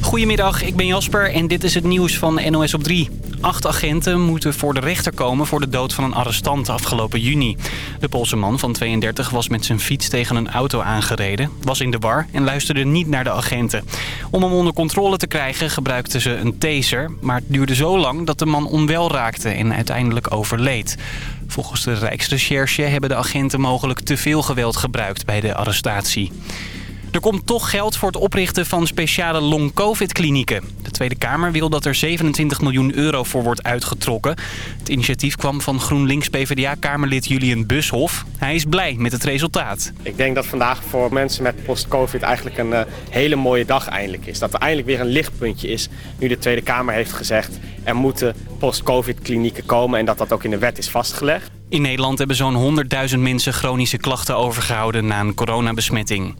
Goedemiddag, ik ben Jasper en dit is het nieuws van NOS op 3. Acht agenten moeten voor de rechter komen voor de dood van een arrestant afgelopen juni. De Poolse man van 32 was met zijn fiets tegen een auto aangereden, was in de war en luisterde niet naar de agenten. Om hem onder controle te krijgen gebruikten ze een taser, maar het duurde zo lang dat de man onwel raakte en uiteindelijk overleed. Volgens de Rijksrecherche hebben de agenten mogelijk te veel geweld gebruikt bij de arrestatie. Er komt toch geld voor het oprichten van speciale long-covid-klinieken. De Tweede Kamer wil dat er 27 miljoen euro voor wordt uitgetrokken. Het initiatief kwam van GroenLinks-PVDA-Kamerlid Julian Bushoff. Hij is blij met het resultaat. Ik denk dat vandaag voor mensen met post-covid eigenlijk een uh, hele mooie dag eindelijk is. Dat er eindelijk weer een lichtpuntje is nu de Tweede Kamer heeft gezegd... er moeten post-covid-klinieken komen en dat dat ook in de wet is vastgelegd. In Nederland hebben zo'n 100.000 mensen chronische klachten overgehouden na een coronabesmetting.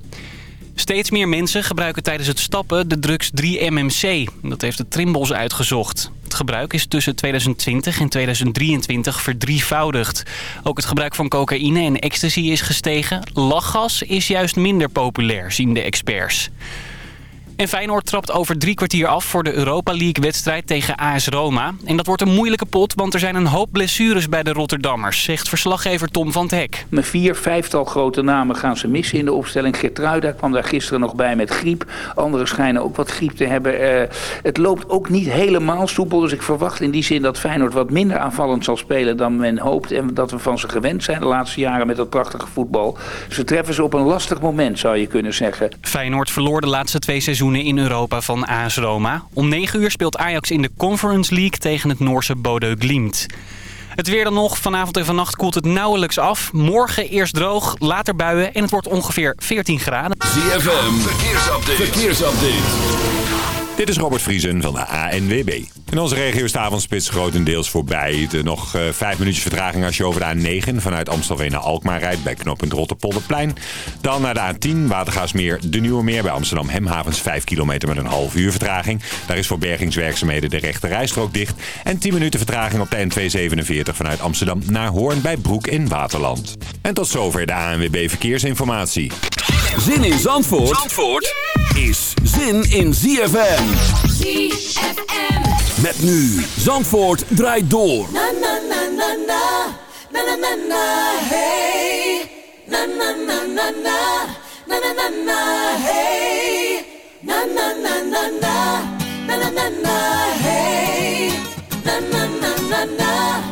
Steeds meer mensen gebruiken tijdens het stappen de drugs 3-MMC. Dat heeft de Trimbos uitgezocht. Het gebruik is tussen 2020 en 2023 verdrievoudigd. Ook het gebruik van cocaïne en ecstasy is gestegen. Lachgas is juist minder populair, zien de experts. En Feyenoord trapt over drie kwartier af voor de Europa League-wedstrijd tegen AS Roma. En dat wordt een moeilijke pot, want er zijn een hoop blessures bij de Rotterdammers, zegt verslaggever Tom van het Hek. Met vier, vijftal grote namen gaan ze missen in de opstelling. Gertruida kwam daar gisteren nog bij met griep. Anderen schijnen ook wat griep te hebben. Uh, het loopt ook niet helemaal soepel, dus ik verwacht in die zin dat Feyenoord wat minder aanvallend zal spelen dan men hoopt. En dat we van ze gewend zijn de laatste jaren met dat prachtige voetbal. Ze treffen ze op een lastig moment, zou je kunnen zeggen. Feyenoord verloor de laatste twee seizoenen in Europa van AS Roma. Om 9 uur speelt Ajax in de Conference League tegen het Noorse Bodø Glimt. Het weer dan nog. Vanavond en vannacht koelt het nauwelijks af. Morgen eerst droog, later buien en het wordt ongeveer 14 graden. ZFM, verkeersupdate. verkeersupdate. Dit is Robert Vriesen van de ANWB. In onze regio is de avondspits grotendeels voorbij. De nog uh, vijf minuutjes vertraging als je over de A9 vanuit Amstelveen naar Alkmaar rijdt bij knooppunt Rotterpolderplein. Dan naar de A10 Watergaasmeer de Nieuwe Meer bij Amsterdam Hemhavens 5 kilometer met een half uur vertraging. Daar is voor bergingswerkzaamheden de rechte rijstrook dicht. En 10 minuten vertraging op de N247 vanuit Amsterdam naar Hoorn bij Broek in Waterland. En tot zover de ANWB Verkeersinformatie. Zin in Zandvoort, Zandvoort is zin in ZFM. ZFM. Met nu Zandvoort draait door. Na na na na na. Na na na hey. Na na na na na. Na na na na hey. Na na na na na. Na na na na hey. Na na na. Na na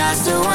eyes to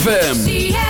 ZFM.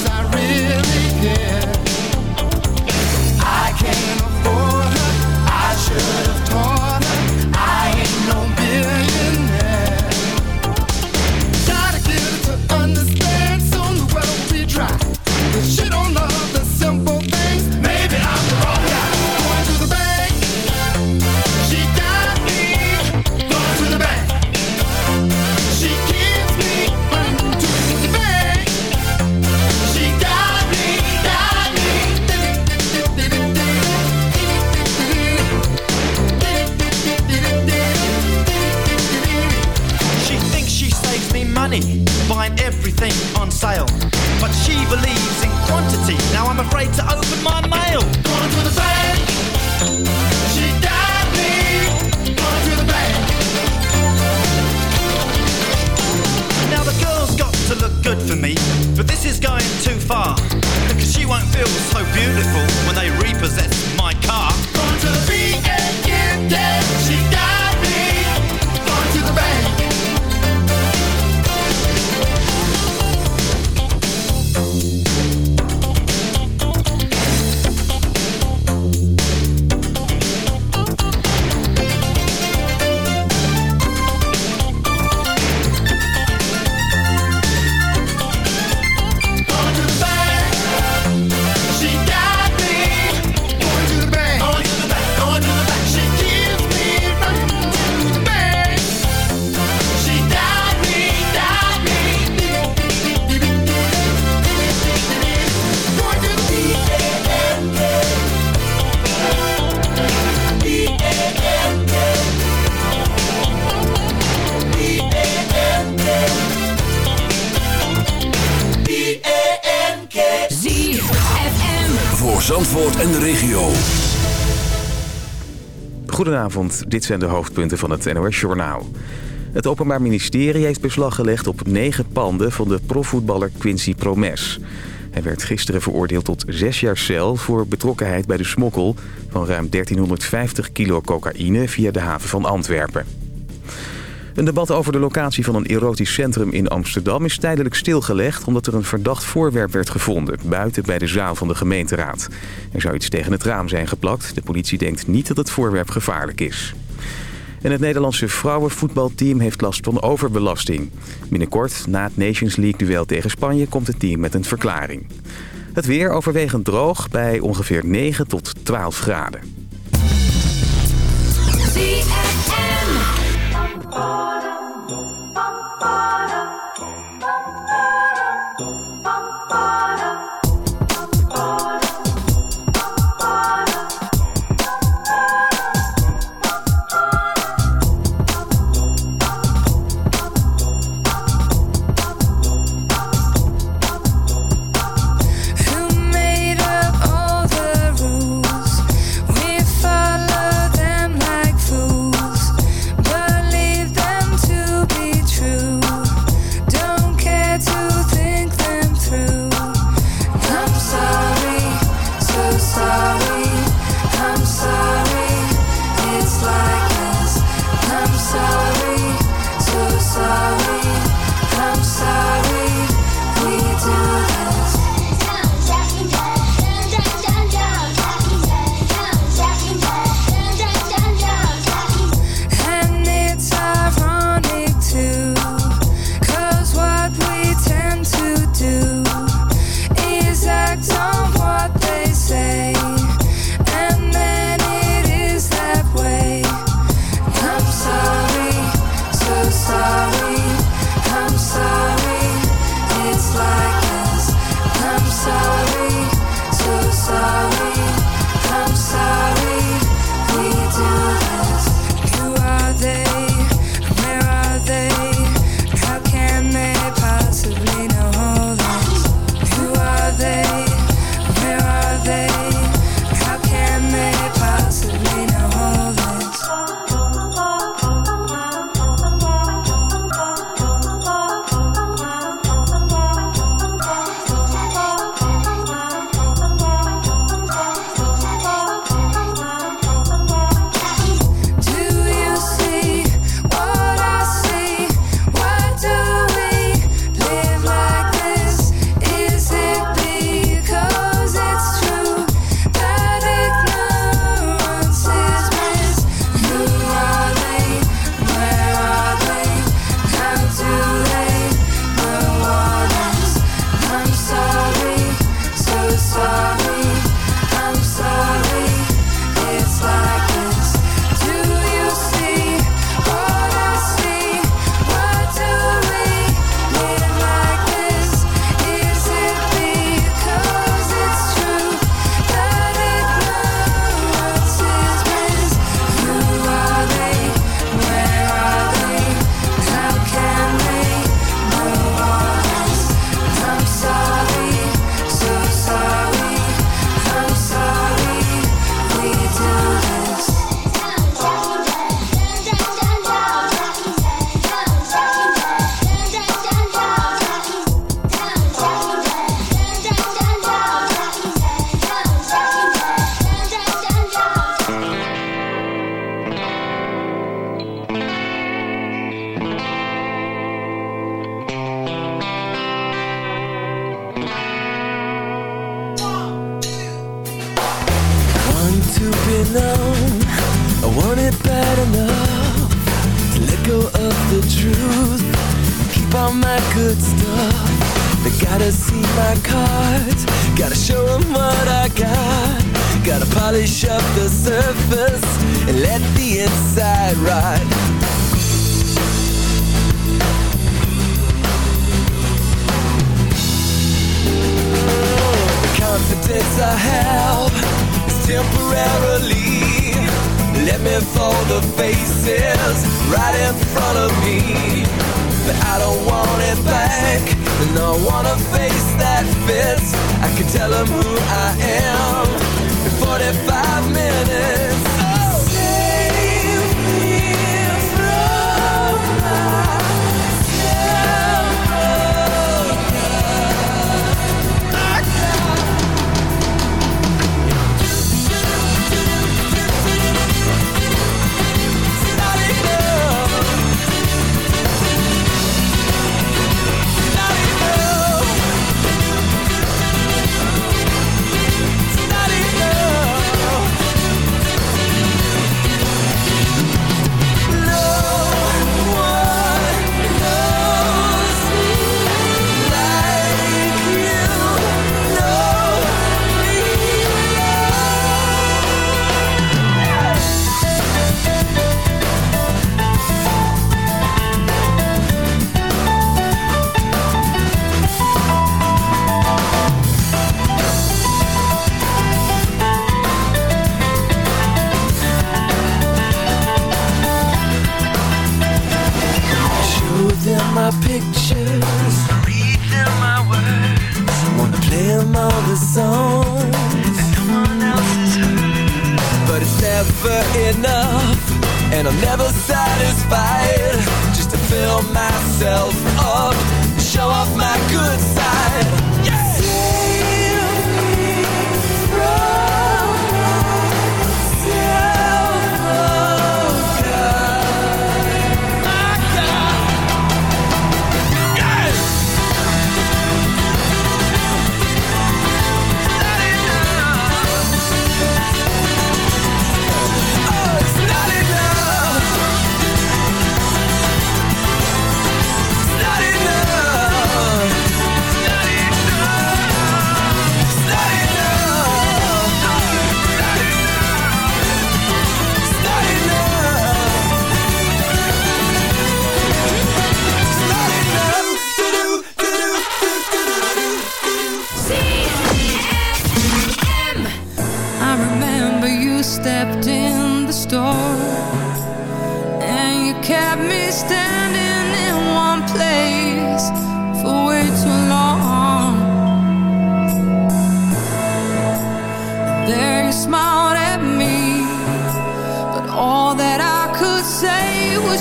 dit zijn de hoofdpunten van het NOS-journaal. Het Openbaar Ministerie heeft beslag gelegd op negen panden van de profvoetballer Quincy Promes. Hij werd gisteren veroordeeld tot zes jaar cel voor betrokkenheid bij de smokkel... van ruim 1350 kilo cocaïne via de haven van Antwerpen. Een debat over de locatie van een erotisch centrum in Amsterdam is tijdelijk stilgelegd... omdat er een verdacht voorwerp werd gevonden, buiten bij de zaal van de gemeenteraad. Er zou iets tegen het raam zijn geplakt. De politie denkt niet dat het voorwerp gevaarlijk is. En het Nederlandse vrouwenvoetbalteam heeft last van overbelasting. Binnenkort, na het Nations League-duel tegen Spanje, komt het team met een verklaring. Het weer overwegend droog bij ongeveer 9 tot 12 graden.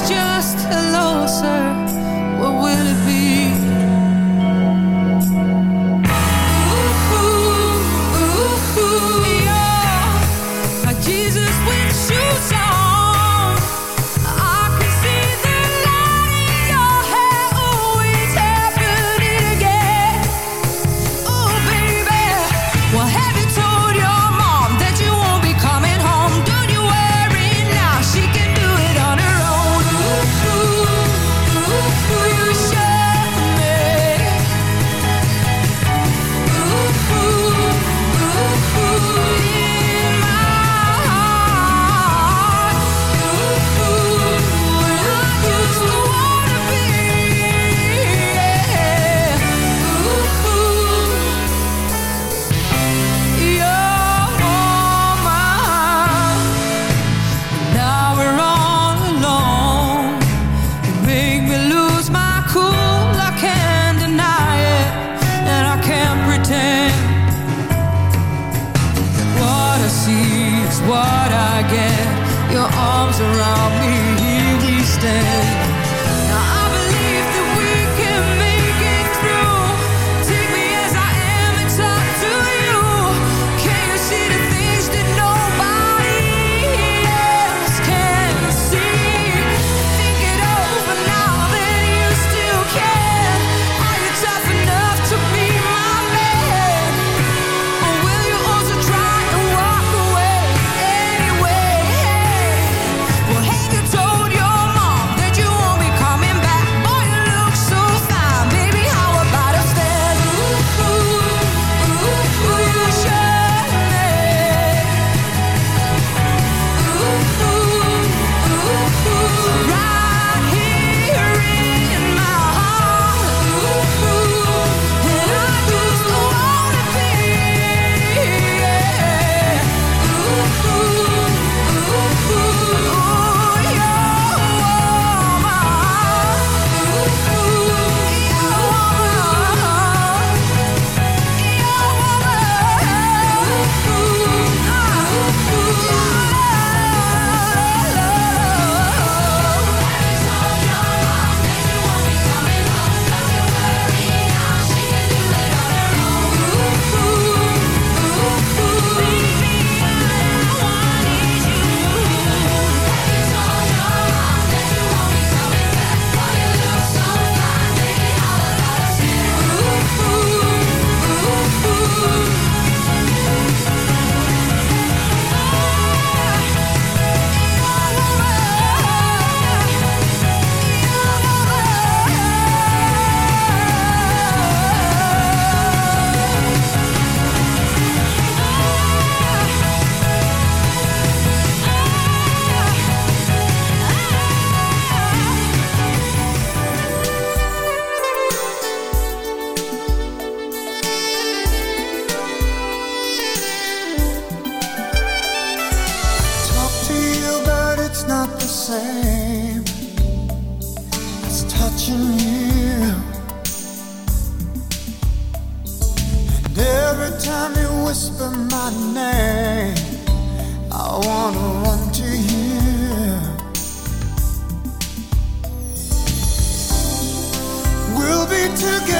just a loser. Together.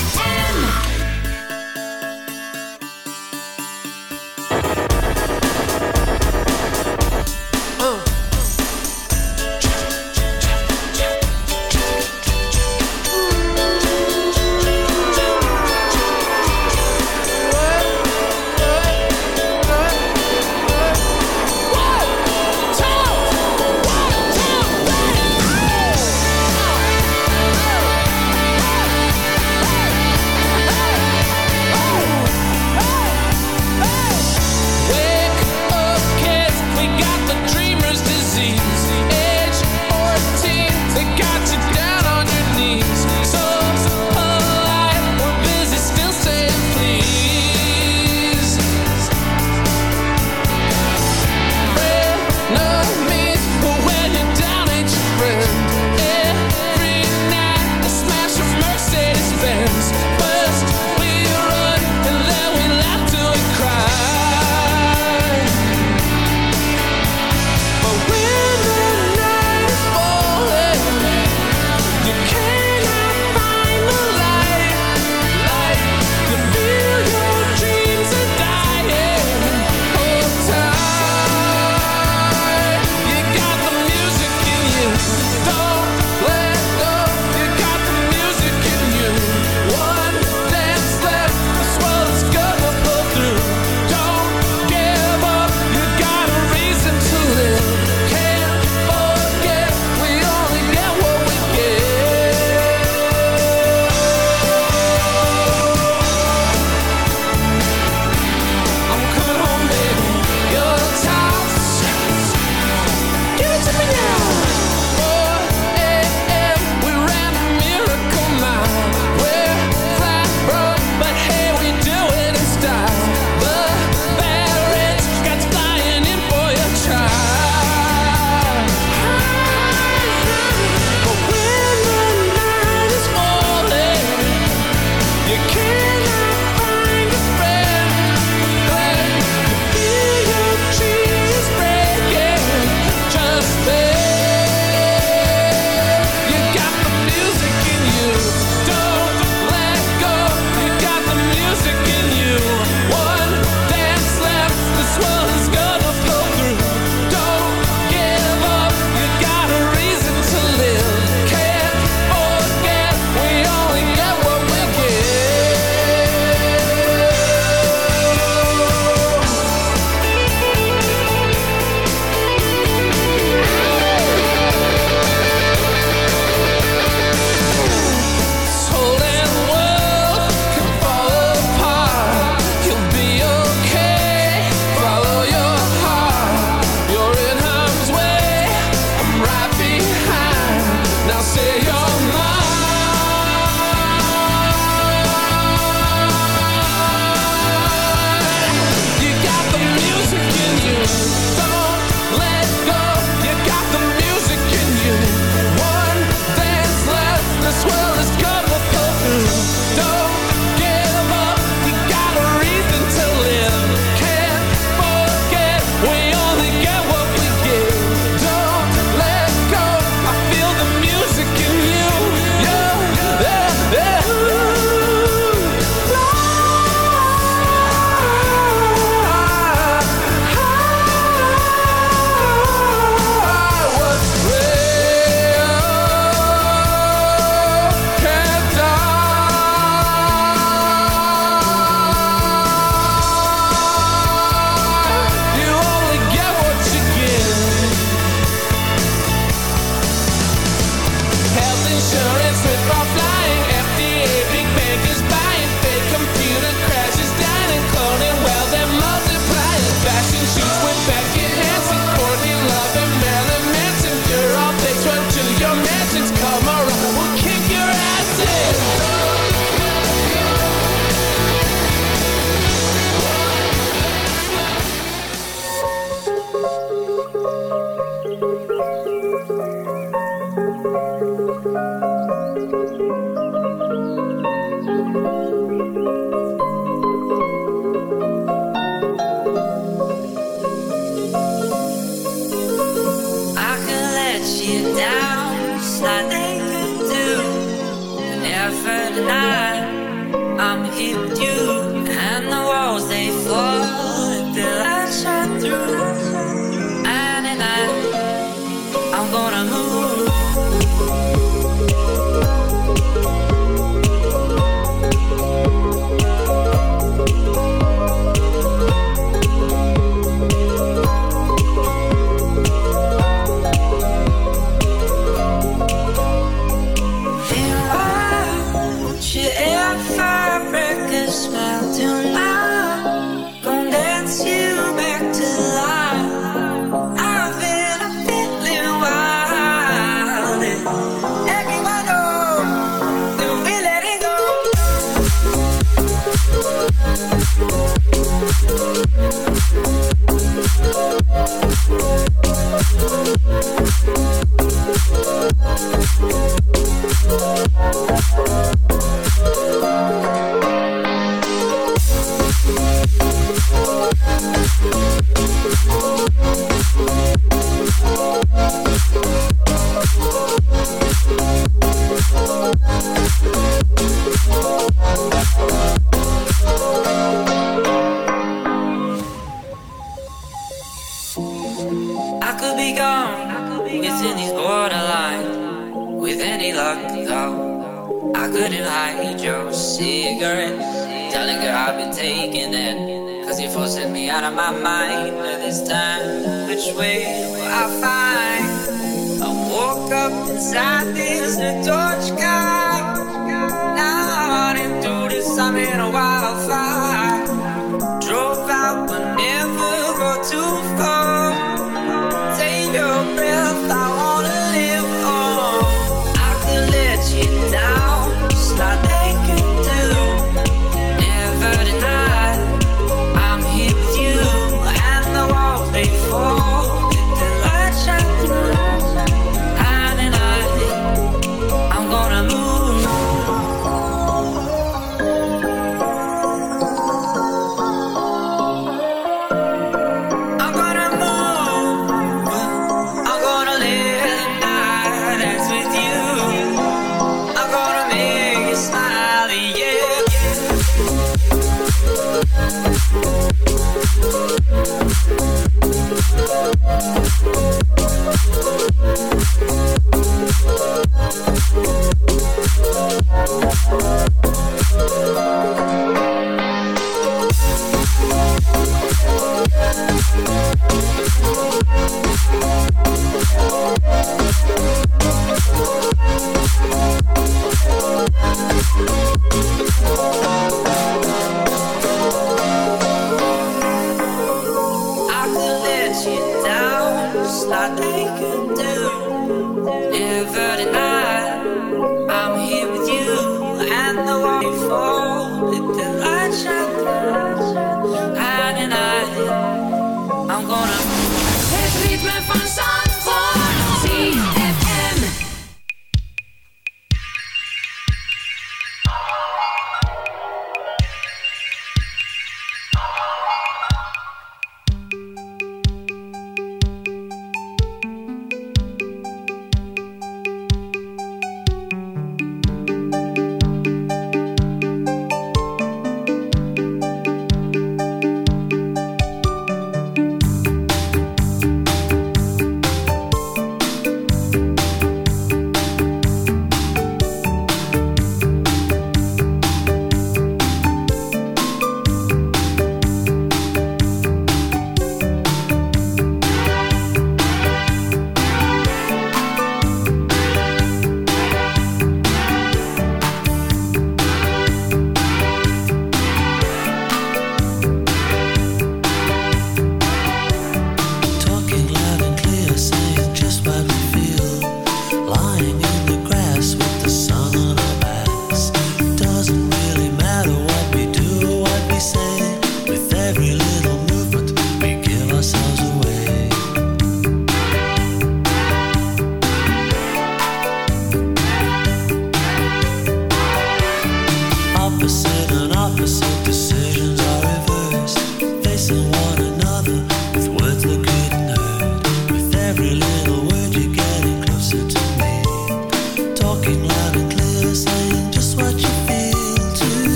I